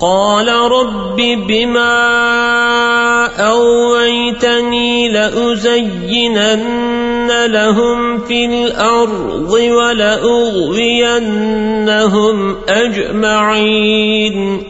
قال رب بما أويتني لأزينن لهم في الأرض ولأغوينهم أجمعين.